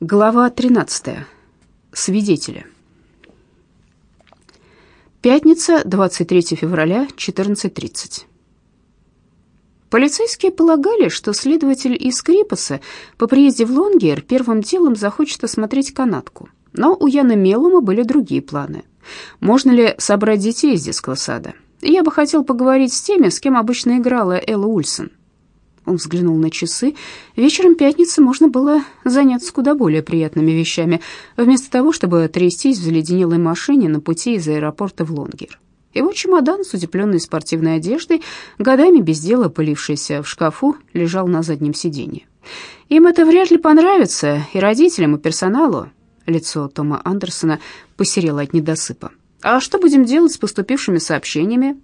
Глава 13. Свидетели. Пятница, 23 февраля, 14.30. Полицейские полагали, что следователь из Крипаса по приезде в Лонгер первым делом захочет осмотреть канатку. Но у Яна Мелома были другие планы. Можно ли собрать детей из детского сада? Я бы хотел поговорить с теми, с кем обычно играла Элла Ульсон. Он взглянул на часы. Вечером пятницы можно было заняться куда более приятными вещами, вместо того, чтобы трястись в заледенелой машине на пути из аэропорта в Лонгер. Его чемодан с утепленной спортивной одеждой, годами без дела пылившийся в шкафу, лежал на заднем сиденье. Им это вряд ли понравится, и родителям, и персоналу. Лицо Тома Андерсона посерело от недосыпа. «А что будем делать с поступившими сообщениями?»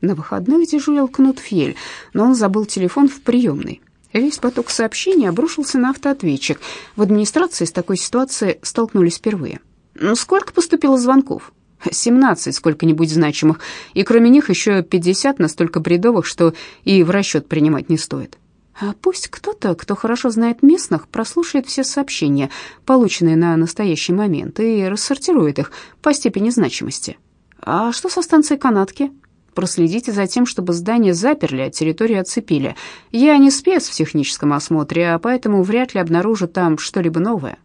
На выходных дежурил Кнут Фьель, но он забыл телефон в приемной. Весь поток сообщений обрушился на автоответчик. В администрации с такой ситуацией столкнулись впервые. «Ну, сколько поступило звонков?» «Семнадцать сколько-нибудь значимых, и кроме них еще пятьдесят настолько бредовых, что и в расчет принимать не стоит». А пусть кто-то, кто хорошо знает местных, прослушает все сообщения, полученные на настоящий момент, и рассортирует их по степени значимости. А что со станцией канатки? Проследите за тем, чтобы здание заперли, а территорию оцепили. Я не спец в техническом осмотре, а поэтому вряд ли обнаружу там что-либо новое.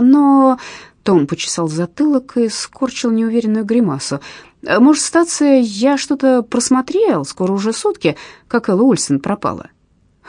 Но Том почесал затылок и скорчил неуверенную гримасу. Может, статься, я что-то просмотрел, скоро уже сутки, как Элла Ульсон пропала.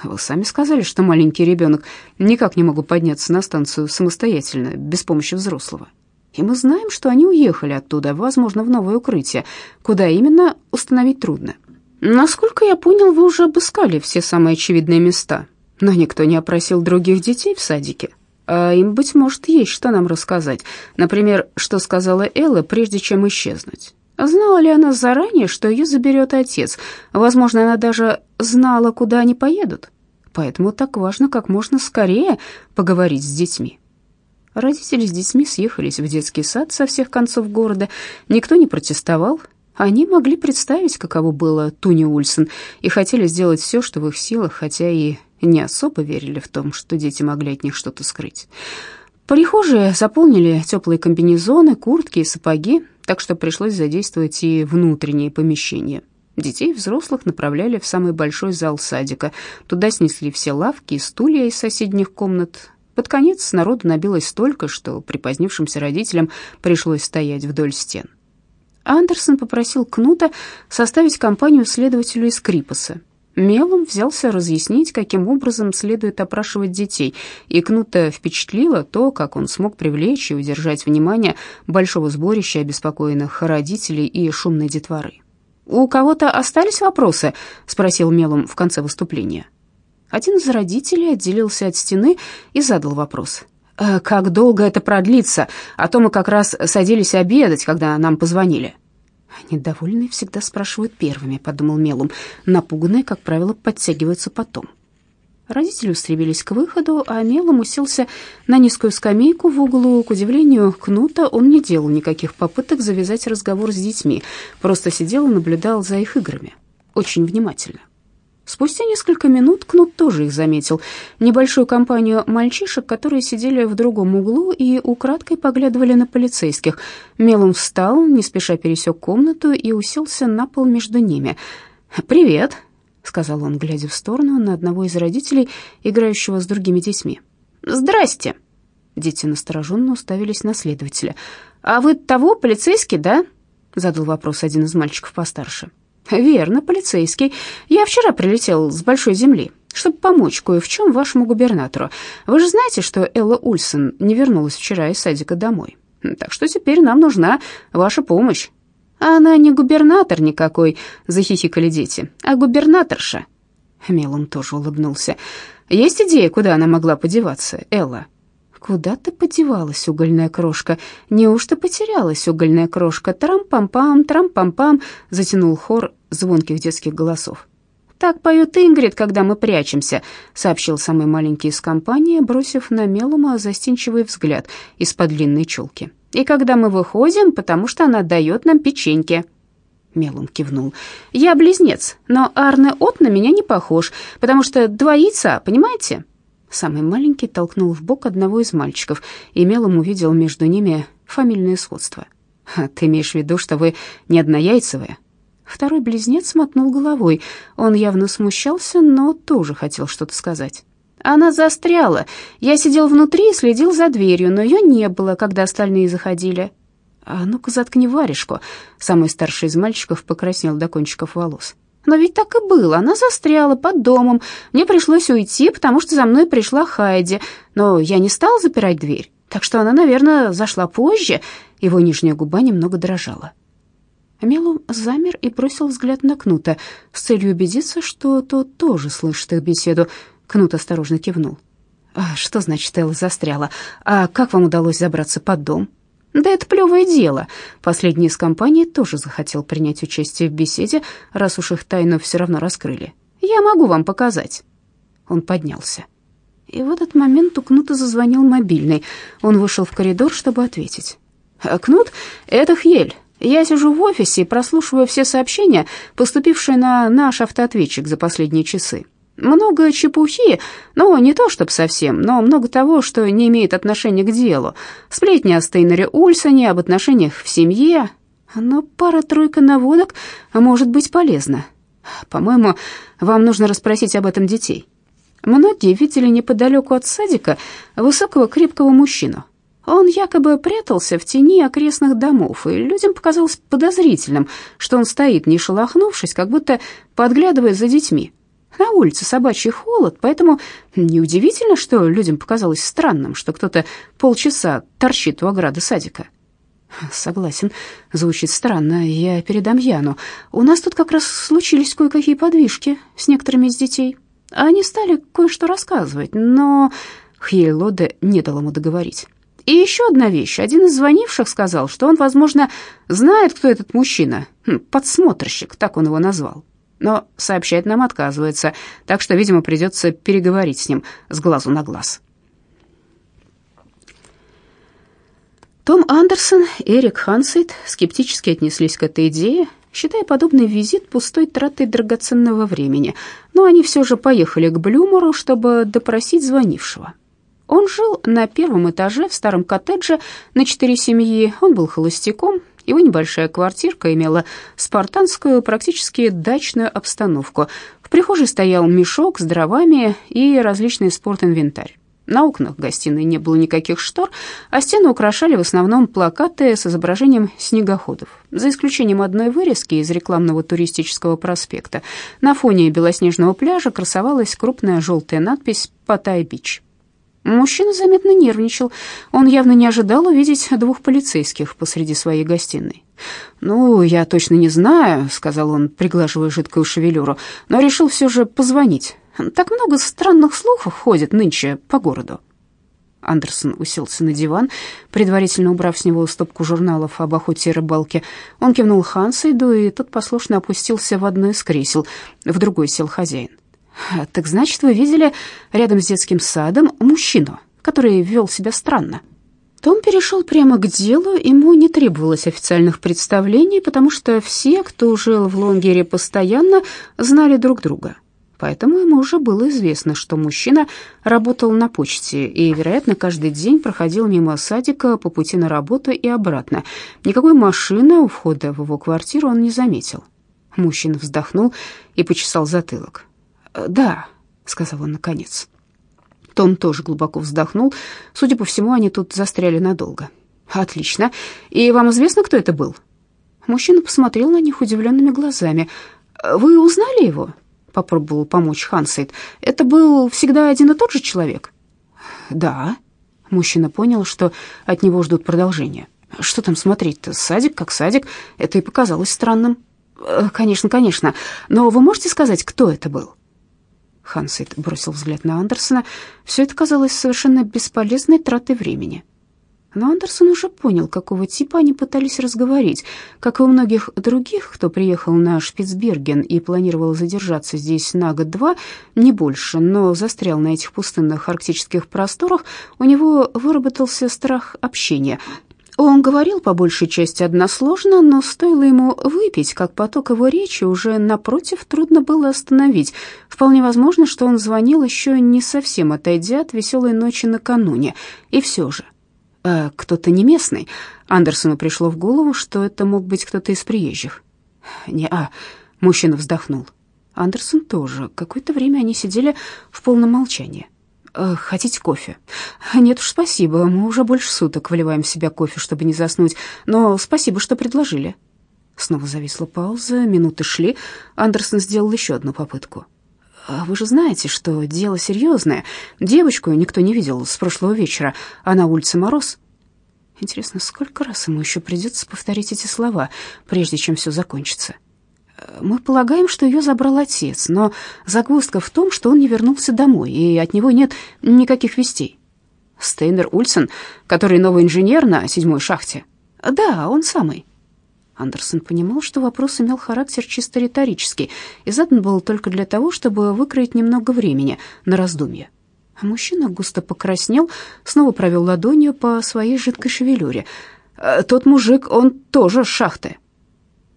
Вы сами сказали, что маленький ребенок никак не могут подняться на станцию самостоятельно, без помощи взрослого. И мы знаем, что они уехали оттуда, возможно, в новое укрытие. Куда именно, установить трудно. Насколько я понял, вы уже обыскали все самые очевидные места, но никто не опросил других детей в садике. А им, быть может, есть что нам рассказать. Например, что сказала Элла, прежде чем исчезнуть. Знала ли она заранее, что ее заберет отец? Возможно, она даже знала, куда они поедут. Поэтому так важно как можно скорее поговорить с детьми. Родители с детьми съехались в детский сад со всех концов города. Никто не протестовал. Они могли представить, каково было Туни Ульсон, и хотели сделать все, что в их силах, хотя и не особо верили в том, что дети могли от них что-то скрыть. Прихожие заполнили теплые комбинезоны, куртки и сапоги, так что пришлось задействовать и внутренние помещения. Детей и взрослых направляли в самый большой зал садика. Туда снесли все лавки и стулья из соседних комнат, под конец народу набилось столько, что припозднившимся родителям пришлось стоять вдоль стен. Андерсон попросил Кнута составить компанию следователю из Крипаса. Мелом взялся разъяснить, каким образом следует опрашивать детей, и Кнута впечатлило то, как он смог привлечь и удержать внимание большого сборища обеспокоенных родителей и шумной детворы. «У кого-то остались вопросы?» — спросил Мелом в конце выступления. Один из родителей отделился от стены и задал вопрос. «Э, «Как долго это продлится? А то мы как раз садились обедать, когда нам позвонили». «Недовольные всегда спрашивают первыми», — подумал Мелум. Напуганные, как правило, подтягиваются потом. Родители устремились к выходу, а Мелом уселся на низкую скамейку в углу. К удивлению Кнута, он не делал никаких попыток завязать разговор с детьми, просто сидел и наблюдал за их играми. Очень внимательно. Спустя несколько минут Кнут тоже их заметил. Небольшую компанию мальчишек, которые сидели в другом углу и украдкой поглядывали на полицейских. Мелом встал, не спеша пересек комнату и уселся на пол между ними. «Привет», — сказал он, глядя в сторону на одного из родителей, играющего с другими детьми. «Здрасте». Дети настороженно уставились на следователя. «А вы того, полицейский, да?» — задал вопрос один из мальчиков постарше. «Верно, полицейский. Я вчера прилетел с большой земли, чтобы помочь кое в чем вашему губернатору. Вы же знаете, что Элла Ульсон не вернулась вчера из садика домой. Так что теперь нам нужна ваша помощь». «Она не губернатор никакой», — захихикали дети, — «а губернаторша». Мелом тоже улыбнулся. «Есть идея, куда она могла подеваться, Элла?» Куда ты подевалась, угольная крошка? Неужто потерялась, угольная крошка? Трам-пам-пам, трам-пам-пам, затянул хор звонких детских голосов. «Так поет Ингрид, когда мы прячемся», — сообщил самый маленький из компании, бросив на Мелума застенчивый взгляд из-под длинной челки. «И когда мы выходим, потому что она дает нам печеньки». Мелум кивнул. «Я близнец, но Арне От на меня не похож, потому что два яйца, понимаете?» Самый маленький толкнул в бок одного из мальчиков, и мелом увидел между ними фамильное сходство. «Ты имеешь в виду, что вы не однояйцевые?» Второй близнец мотнул головой. Он явно смущался, но тоже хотел что-то сказать. Она застряла. Я сидел внутри и следил за дверью, но ее не было, когда остальные заходили. А ну-ка заткни варежку. Самый старший из мальчиков покраснел до кончиков волос. Но ведь так и было. Она застряла под домом. Мне пришлось уйти, потому что за мной пришла Хайди. Но я не стал запирать дверь. Так что она, наверное, зашла позже. Его нижняя губа немного дрожала. Мелум замер и бросил взгляд на Кнута с целью убедиться, что тот тоже слышит их беседу. Кнут осторожно кивнул. «А что значит Элла застряла? А как вам удалось забраться под дом?» «Да это плевое дело». Последний из компании тоже захотел принять участие в беседе, раз уж их тайну все равно раскрыли. «Я могу вам показать». Он поднялся. И в этот момент у Кнута зазвонил мобильный. Он вышел в коридор, чтобы ответить. «Кнут, это Хель. Я сижу в офисе и прослушиваю все сообщения, поступившие на наш автоответчик за последние часы. Много чепухи, но не то чтобы совсем, но много того, что не имеет отношения к делу. Сплетни о Стейнере Ульсоне, об отношениях в семье. Но пара-тройка наводок может быть полезна. По-моему, вам нужно расспросить об этом детей. Многие видели неподалеку от садика высокого крепкого мужчину. Он якобы прятался в тени окрестных домов, и людям показалось подозрительным, что он стоит, не шелохнувшись, как будто подглядывая за детьми. На улице собачий холод, поэтому неудивительно, что людям показалось странным, что кто-то полчаса торчит у ограды садика. Согласен, звучит странно, я передам Яну. У нас тут как раз случились кое-какие подвижки с некоторыми из детей. Они стали кое-что рассказывать, но Хьель Лоде не дал ему договорить. И еще одна вещь. Один из звонивших сказал, что он, возможно, знает, кто этот мужчина. Хм, подсмотрщик, так он его назвал но сообщать нам отказывается, так что, видимо, придется переговорить с ним с глазу на глаз. Том Андерсон и Эрик Хансейт скептически отнеслись к этой идее, считая подобный визит пустой тратой драгоценного времени, но они все же поехали к Блюмору, чтобы допросить звонившего. Он жил на первом этаже в старом коттедже на четыре семьи, он был холостяком, его небольшая квартирка имела спартанскую, практически дачную обстановку. В прихожей стоял мешок с дровами и различный спортинвентарь. На окнах гостиной не было никаких штор, а стены украшали в основном плакаты с изображением снегоходов, за исключением одной вырезки из рекламного туристического проспекта. На фоне белоснежного пляжа красовалась крупная желтая надпись «Паттай-Бич». Мужчина заметно нервничал. Он явно не ожидал увидеть двух полицейских посреди своей гостиной. «Ну, я точно не знаю», — сказал он, приглаживая жидкую шевелюру, «но решил все же позвонить. Так много странных слухов ходит нынче по городу». Андерсон уселся на диван, предварительно убрав с него стопку журналов об охоте и рыбалке. Он кивнул Хансейду, и тот послушно опустился в одно из кресел. В другой сел хозяин. «Так значит, вы видели рядом с детским садом мужчину, который вел себя странно?» Том перешел прямо к делу, ему не требовалось официальных представлений, потому что все, кто жил в Лонгере постоянно, знали друг друга. Поэтому ему уже было известно, что мужчина работал на почте и, вероятно, каждый день проходил мимо садика по пути на работу и обратно. Никакой машины у входа в его квартиру он не заметил. Мужчина вздохнул и почесал затылок. «Да», — сказал он наконец. Том тоже глубоко вздохнул. Судя по всему, они тут застряли надолго. «Отлично. И вам известно, кто это был?» Мужчина посмотрел на них удивленными глазами. «Вы узнали его?» — попробовал помочь Хансейд. «Это был всегда один и тот же человек?» «Да». Мужчина понял, что от него ждут продолжения. «Что там смотреть-то? Садик как садик. Это и показалось странным». «Конечно, конечно. Но вы можете сказать, кто это был?» Хансейд бросил взгляд на Андерсона. Все это казалось совершенно бесполезной тратой времени. Но Андерсон уже понял, какого типа они пытались разговорить. Как и у многих других, кто приехал на Шпицберген и планировал задержаться здесь на год-два, не больше, но застрял на этих пустынных арктических просторах, у него выработался страх общения. Он говорил по большей части односложно, но стоило ему выпить, как поток его речи уже напротив трудно было остановить. Вполне возможно, что он звонил еще не совсем отойдя от веселой ночи накануне. И все же. А кто-то не местный. Андерсону пришло в голову, что это мог быть кто-то из приезжих. «Не-а», — мужчина вздохнул. Андерсон тоже. Какое-то время они сидели в полном молчании. Э, хотите кофе?» «Нет уж, спасибо. Мы уже больше суток вливаем в себя кофе, чтобы не заснуть. Но спасибо, что предложили». Снова зависла пауза, минуты шли. Андерсон сделал еще одну попытку. «А «Вы же знаете, что дело серьезное. Девочку никто не видел с прошлого вечера, а на улице мороз». Интересно, сколько раз ему еще придется повторить эти слова, прежде чем все закончится?» Мы полагаем, что ее забрал отец, но загвоздка в том, что он не вернулся домой, и от него нет никаких вестей. Стейнер Ульсен, который новый инженер на седьмой шахте. Да, он самый. Андерсон понимал, что вопрос имел характер чисто риторический и задан был только для того, чтобы выкроить немного времени на раздумье. Мужчина густо покраснел, снова провел ладонью по своей жидкой шевелюре. «Тот мужик, он тоже с шахты»,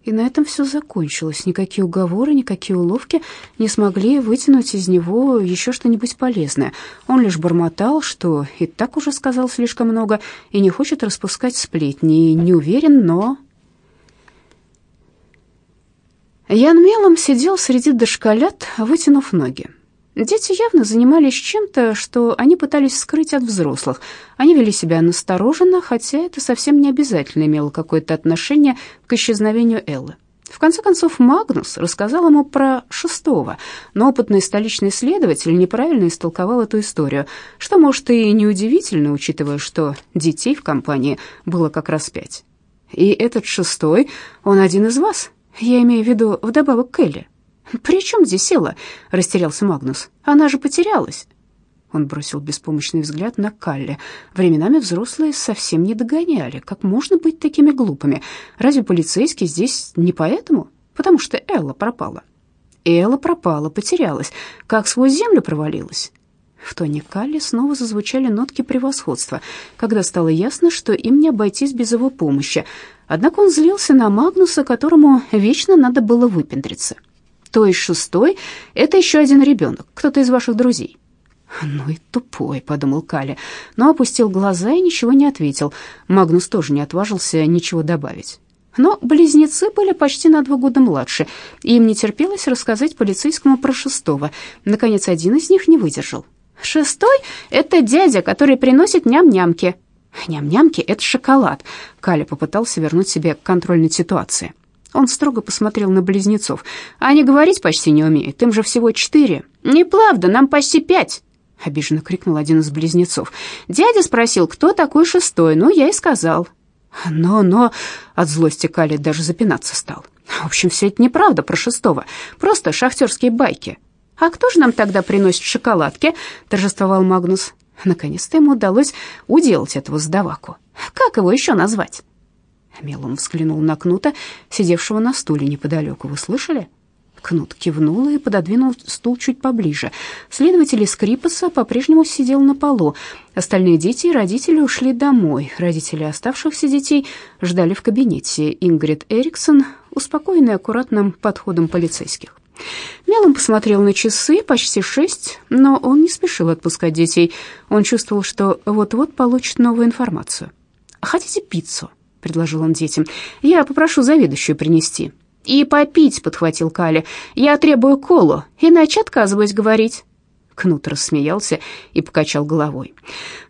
и на этом все закончилось. Никакие уговоры, никакие уловки не смогли вытянуть из него еще что-нибудь полезное. Он лишь бормотал, что и так уже сказал слишком много и не хочет распускать сплетни, и не уверен, но... Ян мелом сидел среди дошколят, вытянув ноги. Дети явно занимались чем-то, что они пытались скрыть от взрослых. Они вели себя настороженно, хотя это совсем не обязательно имело какое-то отношение к исчезновению Эллы. В конце концов, Магнус рассказал ему про шестого, но опытный столичный следователь неправильно истолковал эту историю, что, может, и неудивительно, учитывая, что детей в компании было как раз пять. И этот шестой, он один из вас, я имею в виду вдобавок к Элли. «При чем здесь села?» — растерялся Магнус. «Она же потерялась». Он бросил беспомощный взгляд на Калли. Временами взрослые совсем не догоняли. Как можно быть такими глупыми? Разве полицейский здесь не поэтому? Потому что Элла пропала. Элла пропала, потерялась, как сквозь землю провалилась. В тоне Калли снова зазвучали нотки превосходства, когда стало ясно, что им не обойтись без его помощи. Однако он злился на Магнуса, которому вечно надо было выпендриться то есть шестой — это еще один ребенок, кто-то из ваших друзей». «Ну и тупой», — подумал Кали, но опустил глаза и ничего не ответил. Магнус тоже не отважился ничего добавить. Но близнецы были почти на два года младше, и им не терпелось рассказать полицейскому про шестого. Наконец, один из них не выдержал. «Шестой — это дядя, который приносит ням-нямки». «Ням-нямки — это шоколад», — Кали попытался вернуть себе контроль над ситуацией. Он строго посмотрел на близнецов. «Они говорить почти не умеют, им же всего четыре». «Неправда, нам почти пять!» — обиженно крикнул один из близнецов. «Дядя спросил, кто такой шестой, ну, я и сказал». «Но, но...» — от злости Кали даже запинаться стал. «В общем, все это неправда про шестого, просто шахтерские байки». «А кто же нам тогда приносит шоколадки?» — торжествовал Магнус. Наконец-то ему удалось уделать этого сдаваку. «Как его еще назвать?» Мелом взглянул на Кнута, сидевшего на стуле неподалеку. «Вы слышали?» Кнут кивнул и пододвинул стул чуть поближе. Следователь из Крипаса по-прежнему сидел на полу. Остальные дети и родители ушли домой. Родители оставшихся детей ждали в кабинете. Ингрид Эриксон, успокоенный аккуратным подходом полицейских. Мелом посмотрел на часы, почти шесть, но он не спешил отпускать детей. Он чувствовал, что вот-вот получит новую информацию. «Хотите пиццу?» — предложил он детям. «Я попрошу заведующую принести». «И попить», — подхватил Кали. «Я требую колу, иначе отказываюсь говорить». Кнут рассмеялся и покачал головой.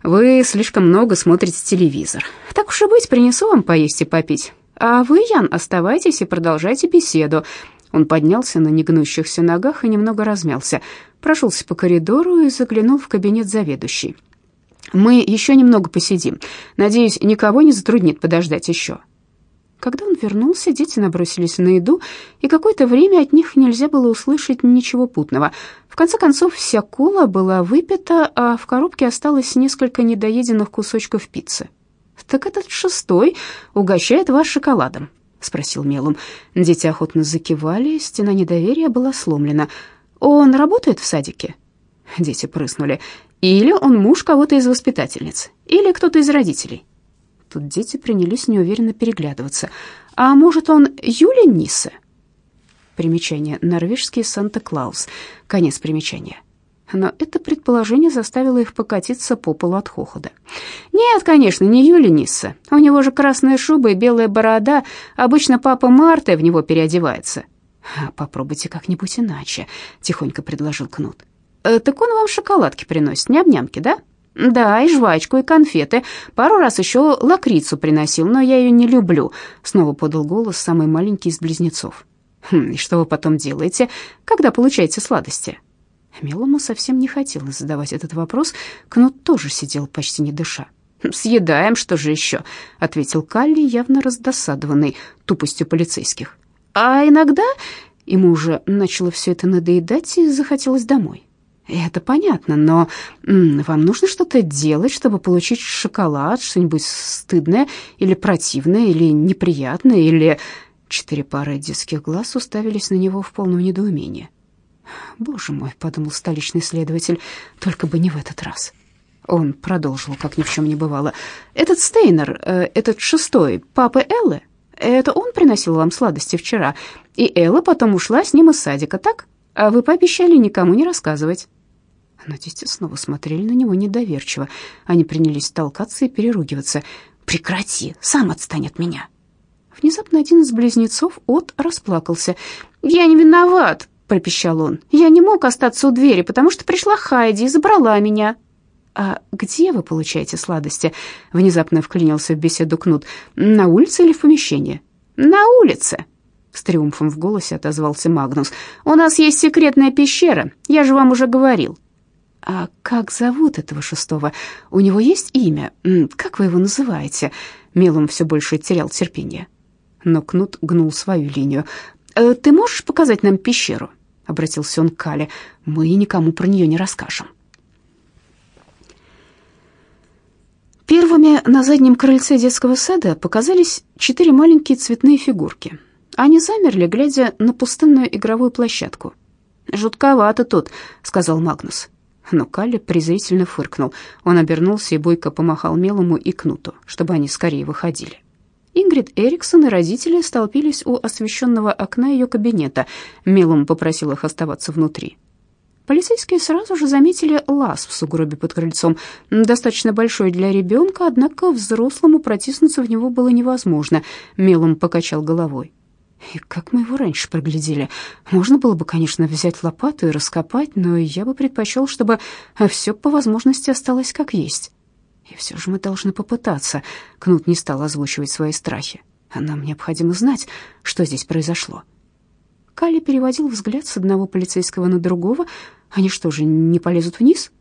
«Вы слишком много смотрите телевизор. Так уж и быть, принесу вам поесть и попить. А вы, Ян, оставайтесь и продолжайте беседу». Он поднялся на негнущихся ногах и немного размялся, прошелся по коридору и заглянул в кабинет заведующей. Мы еще немного посидим. Надеюсь, никого не затруднит подождать еще». Когда он вернулся, дети набросились на еду, и какое-то время от них нельзя было услышать ничего путного. В конце концов, вся кола была выпита, а в коробке осталось несколько недоеденных кусочков пиццы. «Так этот шестой угощает вас шоколадом», — спросил Мелом. Дети охотно закивали, стена недоверия была сломлена. «Он работает в садике?» Дети прыснули. Или он муж кого-то из воспитательниц, или кто-то из родителей. Тут дети принялись неуверенно переглядываться. «А может, он Юля Нисе?» Примечание. Норвежский Санта-Клаус. Конец примечания. Но это предположение заставило их покатиться по полу от хохота. «Нет, конечно, не Юля Нисса. У него же красная шуба и белая борода. Обычно папа Марта в него переодевается». «Попробуйте как-нибудь иначе», — тихонько предложил Кнут. «Э, «Так он вам шоколадки приносит, ням-нямки, да?» «Да, и жвачку, и конфеты. Пару раз еще лакрицу приносил, но я ее не люблю», — снова подал голос самый маленький из близнецов. «Хм, и что вы потом делаете, когда получаете сладости?» Мелому совсем не хотелось задавать этот вопрос. Кнут тоже сидел почти не дыша. «Съедаем, что же еще?» — ответил Калли, явно раздосадованный тупостью полицейских. «А иногда...» Ему уже начало все это надоедать и захотелось домой. Это понятно, но вам нужно что-то делать, чтобы получить шоколад, что-нибудь стыдное или противное, или неприятное, или... Четыре пары детских глаз уставились на него в полном недоумении. «Боже мой», — подумал столичный следователь, — «только бы не в этот раз». Он продолжил, как ни в чем не бывало. «Этот Стейнер, э, этот шестой, папа Эллы, это он приносил вам сладости вчера, и Элла потом ушла с ним из садика, так? А вы пообещали никому не рассказывать». Но дети снова смотрели на него недоверчиво. Они принялись толкаться и переругиваться. «Прекрати, сам отстань от меня!» Внезапно один из близнецов от расплакался. «Я не виноват!» — пропищал он. «Я не мог остаться у двери, потому что пришла Хайди и забрала меня». «А где вы получаете сладости?» — внезапно вклинился в беседу Кнут. «На улице или в помещении?» «На улице!» — с триумфом в голосе отозвался Магнус. «У нас есть секретная пещера, я же вам уже говорил». «А как зовут этого шестого? У него есть имя? Как вы его называете?» Мелом все больше терял терпение. Но Кнут гнул свою линию. «Э, «Ты можешь показать нам пещеру?» — обратился он к Кале. «Мы никому про нее не расскажем». Первыми на заднем крыльце детского сада показались четыре маленькие цветные фигурки. Они замерли, глядя на пустынную игровую площадку. «Жутковато тут», — сказал Магнус. Но Калли презрительно фыркнул. Он обернулся и бойко помахал Мелому и Кнуту, чтобы они скорее выходили. Ингрид Эриксон и родители столпились у освещенного окна ее кабинета. Мелом попросил их оставаться внутри. Полицейские сразу же заметили лаз в сугробе под крыльцом, достаточно большой для ребенка, однако взрослому протиснуться в него было невозможно. Мелом покачал головой. И как мы его раньше проглядели? Можно было бы, конечно, взять лопату и раскопать, но я бы предпочел, чтобы все по возможности осталось как есть. И все же мы должны попытаться. Кнут не стал озвучивать свои страхи. Нам необходимо знать, что здесь произошло. Калли переводил взгляд с одного полицейского на другого. Они что же, не полезут вниз?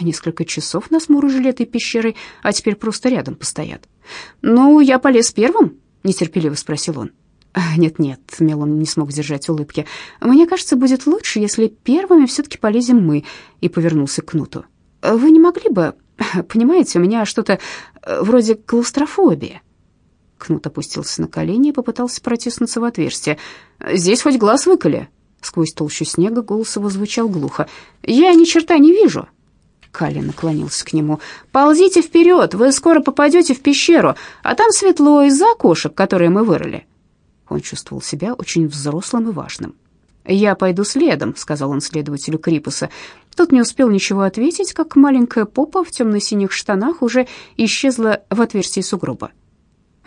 Несколько часов нас мурыжили этой пещерой, а теперь просто рядом постоят. «Ну, я полез первым?» — нетерпеливо спросил он. «Нет-нет», — Мелон не смог сдержать улыбки. «Мне кажется, будет лучше, если первыми все-таки полезем мы», — и повернулся к Кнуту. «Вы не могли бы... Понимаете, у меня что-то э, вроде клаустрофобии». Кнут опустился на колени и попытался протиснуться в отверстие. «Здесь хоть глаз выколи». Сквозь толщу снега голос его звучал глухо. «Я ни черта не вижу». Калли наклонился к нему. «Ползите вперед, вы скоро попадете в пещеру, а там светло из-за окошек, которые мы вырыли». Он чувствовал себя очень взрослым и важным. «Я пойду следом», — сказал он следователю Крипуса. Тот не успел ничего ответить, как маленькая попа в темно-синих штанах уже исчезла в отверстии сугроба.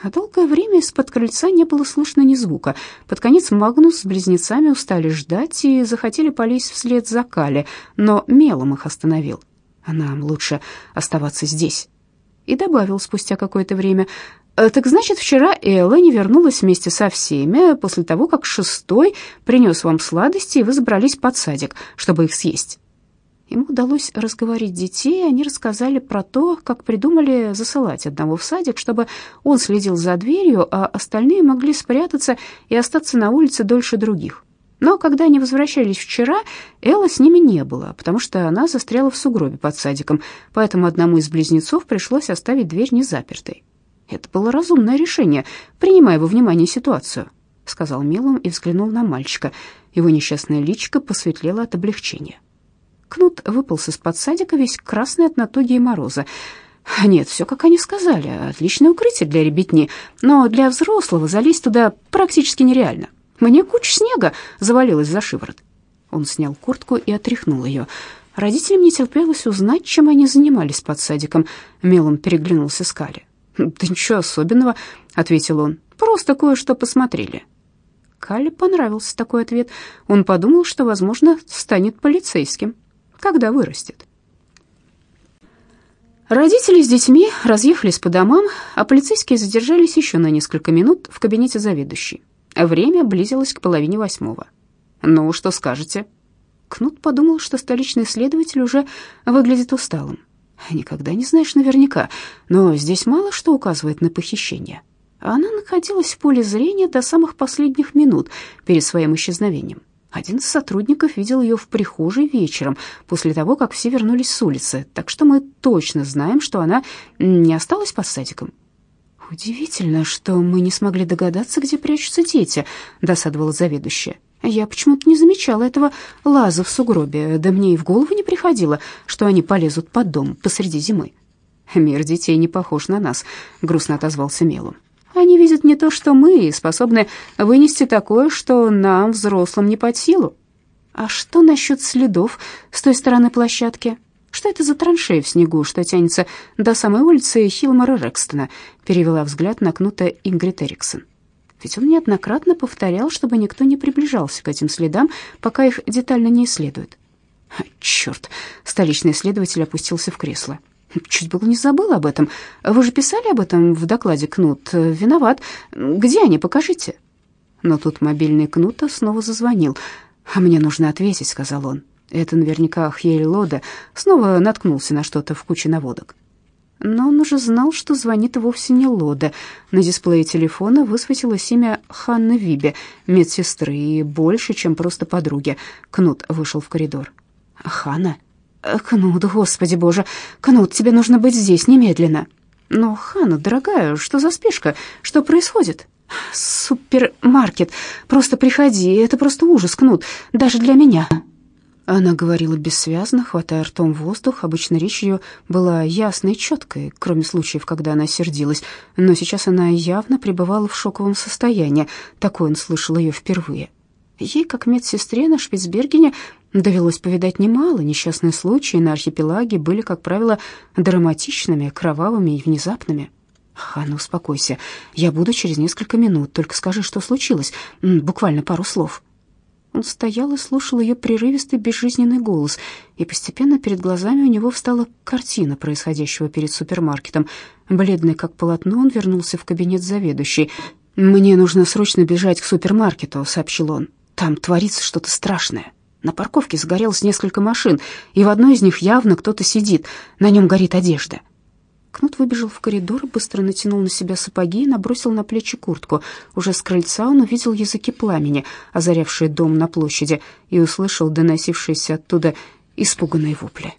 А долгое время из-под крыльца не было слышно ни звука. Под конец Магнус с близнецами устали ждать и захотели полезть вслед за Кали, но мелом их остановил. «А нам лучше оставаться здесь». И добавил спустя какое-то время, «Так значит, вчера Элла не вернулась вместе со всеми после того, как шестой принес вам сладости, и вы забрались под садик, чтобы их съесть». Ему удалось разговорить детей, и они рассказали про то, как придумали засылать одного в садик, чтобы он следил за дверью, а остальные могли спрятаться и остаться на улице дольше других. Но когда они возвращались вчера, Элла с ними не было, потому что она застряла в сугробе под садиком, поэтому одному из близнецов пришлось оставить дверь незапертой. Это было разумное решение, принимая во внимание ситуацию, сказал Мелом и взглянул на мальчика. Его несчастное личико посветлело от облегчения. Кнут выполз из-под садика, весь красный от натуги и мороза. Нет, все как они сказали. Отличное укрытие для ребятни, но для взрослого залезть туда практически нереально. Мне куча снега завалилась за шиворот. Он снял куртку и отряхнул ее. Родителям не терпелось узнать, чем они занимались под садиком. Мелом переглянулся с Кали. «Да ничего особенного», — ответил он. «Просто кое-что посмотрели». Кале понравился такой ответ. Он подумал, что, возможно, станет полицейским, когда вырастет. Родители с детьми разъехались по домам, а полицейские задержались еще на несколько минут в кабинете заведующей. Время близилось к половине восьмого. «Ну, что скажете?» Кнут подумал, что столичный следователь уже выглядит усталым. Никогда не знаешь наверняка, но здесь мало что указывает на похищение. Она находилась в поле зрения до самых последних минут перед своим исчезновением. Один из сотрудников видел ее в прихожей вечером, после того, как все вернулись с улицы, так что мы точно знаем, что она не осталась под садиком. «Удивительно, что мы не смогли догадаться, где прячутся дети», — досадовала заведующая. «Я почему-то не замечала этого лаза в сугробе, да мне и в голову не приходило, что они полезут под дом посреди зимы». «Мир детей не похож на нас», — грустно отозвался Мелом. Они видят не то, что мы, способны вынести такое, что нам, взрослым, не под силу. А что насчет следов с той стороны площадки? Что это за траншея в снегу, что тянется до самой улицы Хилмара Рекстона? Перевела взгляд на Кнута Ингрид Эриксон. Ведь он неоднократно повторял, чтобы никто не приближался к этим следам, пока их детально не исследуют. Черт! Столичный следователь опустился в кресло. Чуть было не забыл об этом. Вы же писали об этом в докладе, Кнут. Виноват. Где они? Покажите. Но тут мобильный Кнута снова зазвонил. «А мне нужно ответить», — сказал он. Это наверняка Хьель Лода снова наткнулся на что-то в куче наводок. Но он уже знал, что звонит вовсе не Лода. На дисплее телефона высветилось имя Ханны Вибе, медсестры, и больше, чем просто подруги. Кнут вышел в коридор. «Ханна?» «Кнут, господи боже, Кнут, тебе нужно быть здесь немедленно». «Но, Ханна, дорогая, что за спешка? Что происходит?» «Супермаркет. Просто приходи. Это просто ужас, Кнут. Даже для меня». Она говорила бессвязно, хватая ртом воздух. Обычно речь ее была ясной и четкой, кроме случаев, когда она сердилась. Но сейчас она явно пребывала в шоковом состоянии. Такой он слышал ее впервые. Ей, как медсестре на Шпицбергене, довелось повидать немало. Несчастные случаи на архипелаге были, как правило, драматичными, кровавыми и внезапными. «Ханна, успокойся. Я буду через несколько минут. Только скажи, что случилось. Буквально пару слов». Он стоял и слушал ее прерывистый безжизненный голос, и постепенно перед глазами у него встала картина происходящего перед супермаркетом. Бледный как полотно, он вернулся в кабинет заведующей. «Мне нужно срочно бежать к супермаркету», — сообщил он. Там творится что-то страшное. На парковке загорелось несколько машин, и в одной из них явно кто-то сидит. На нем горит одежда. Кнут выбежал в коридор, быстро натянул на себя сапоги и набросил на плечи куртку. Уже с крыльца он увидел языки пламени, озарявшие дом на площади, и услышал доносившиеся оттуда испуганные вопли.